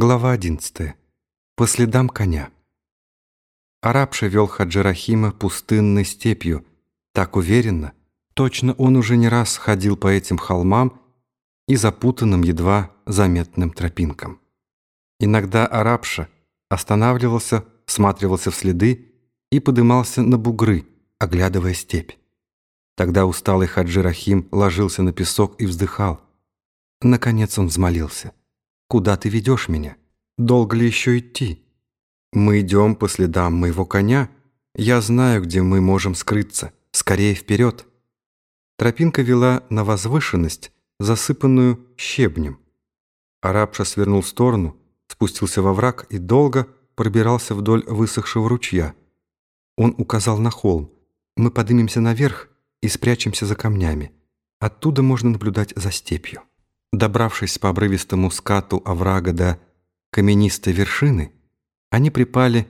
Глава 11. По следам коня. Арабша вел Хаджирахима пустынной степью, так уверенно, точно он уже не раз ходил по этим холмам и запутанным едва заметным тропинкам. Иногда Арабша останавливался, всматривался в следы и подымался на бугры, оглядывая степь. Тогда усталый Хаджирахим ложился на песок и вздыхал. Наконец он взмолился. Куда ты ведешь меня? Долго ли еще идти? Мы идем по следам моего коня. Я знаю, где мы можем скрыться. Скорее вперед. Тропинка вела на возвышенность, засыпанную щебнем. Арабша свернул в сторону, спустился во враг и долго пробирался вдоль высохшего ручья. Он указал на холм. Мы поднимемся наверх и спрячемся за камнями. Оттуда можно наблюдать за степью. Добравшись по обрывистому скату оврага до каменистой вершины, они припали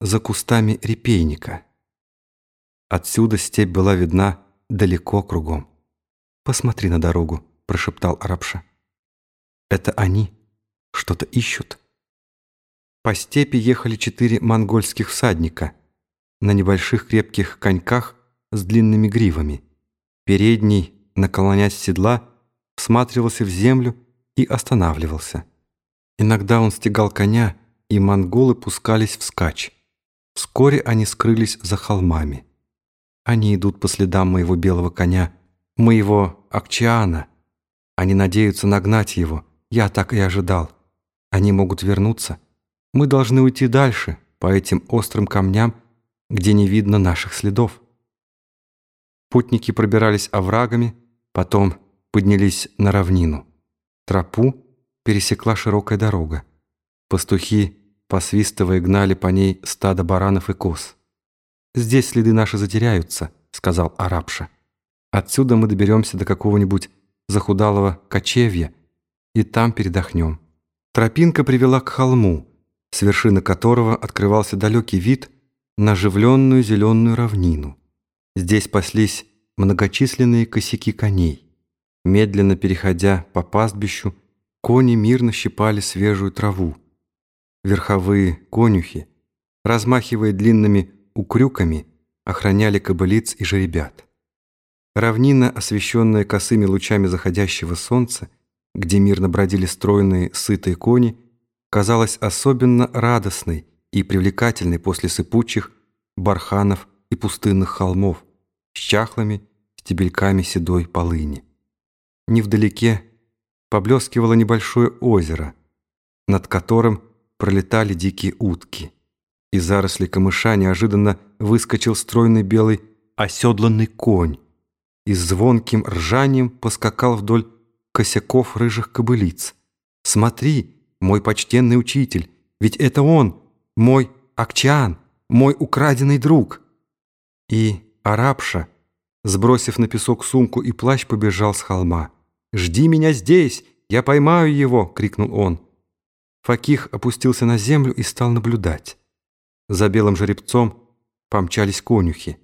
за кустами репейника. Отсюда степь была видна далеко кругом. «Посмотри на дорогу», — прошептал Арабша. «Это они что-то ищут». По степи ехали четыре монгольских всадника на небольших крепких коньках с длинными гривами. Передний, наклонясь седла, всматривался в землю и останавливался. Иногда он стегал коня, и монголы пускались вскачь. Вскоре они скрылись за холмами. Они идут по следам моего белого коня, моего Акчиана. Они надеются нагнать его. Я так и ожидал. Они могут вернуться. Мы должны уйти дальше, по этим острым камням, где не видно наших следов. Путники пробирались оврагами, потом поднялись на равнину. Тропу пересекла широкая дорога. Пастухи, посвистывая, гнали по ней стадо баранов и коз. «Здесь следы наши затеряются», — сказал арабша. «Отсюда мы доберемся до какого-нибудь захудалого кочевья и там передохнем». Тропинка привела к холму, с вершины которого открывался далекий вид на оживленную зеленую равнину. Здесь паслись многочисленные косяки коней. Медленно переходя по пастбищу, кони мирно щипали свежую траву. Верховые конюхи, размахивая длинными укрюками, охраняли кобылиц и жеребят. Равнина, освещенная косыми лучами заходящего солнца, где мирно бродили стройные, сытые кони, казалась особенно радостной и привлекательной после сыпучих барханов и пустынных холмов с чахлыми стебельками седой полыни. Невдалеке поблескивало небольшое озеро, над которым пролетали дикие утки. Из зарослей камыша неожиданно выскочил стройный белый оседланный конь и звонким ржанием поскакал вдоль косяков рыжих кобылиц. «Смотри, мой почтенный учитель, ведь это он, мой Акчан, мой украденный друг!» И арабша, сбросив на песок сумку и плащ, побежал с холма. «Жди меня здесь! Я поймаю его!» — крикнул он. Факих опустился на землю и стал наблюдать. За белым жеребцом помчались конюхи.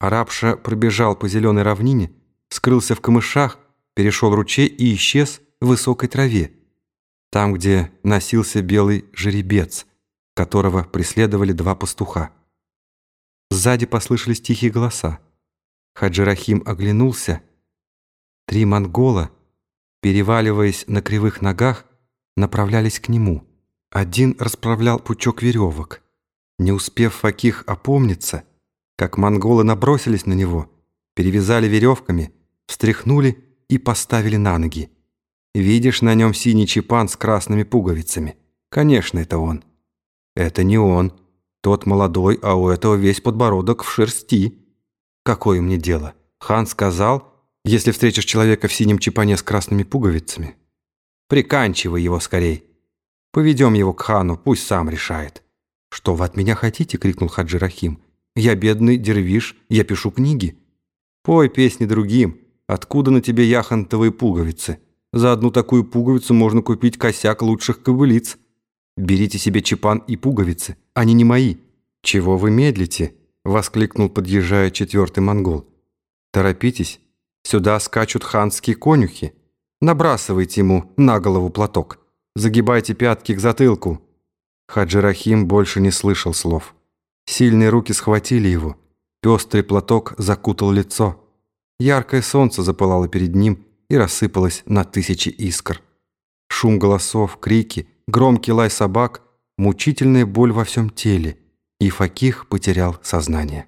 Арабша пробежал по зеленой равнине, скрылся в камышах, перешел ручей и исчез в высокой траве, там, где носился белый жеребец, которого преследовали два пастуха. Сзади послышались тихие голоса. Хаджирахим оглянулся. Три монгола — переваливаясь на кривых ногах, направлялись к нему. Один расправлял пучок веревок. Не успев Факих опомниться, как монголы набросились на него, перевязали веревками, встряхнули и поставили на ноги. Видишь на нем синий чепан с красными пуговицами? Конечно, это он. Это не он. Тот молодой, а у этого весь подбородок в шерсти. Какое мне дело? Хан сказал, если встретишь человека в синем чепане с красными пуговицами, приканчивай его скорей. Поведем его к хану, пусть сам решает. «Что вы от меня хотите?» — крикнул Хаджи Рахим. «Я бедный дервиш, я пишу книги». «Пой песни другим. Откуда на тебе яхонтовые пуговицы? За одну такую пуговицу можно купить косяк лучших кобылиц. Берите себе чепан и пуговицы, они не мои». «Чего вы медлите?» — воскликнул, подъезжая четвертый монгол. «Торопитесь, Сюда скачут ханские конюхи. Набрасывайте ему на голову платок. Загибайте пятки к затылку!» Хаджи Рахим больше не слышал слов. Сильные руки схватили его. Пестрый платок закутал лицо. Яркое солнце запылало перед ним и рассыпалось на тысячи искр. Шум голосов, крики, громкий лай собак, мучительная боль во всем теле. И Факих потерял сознание.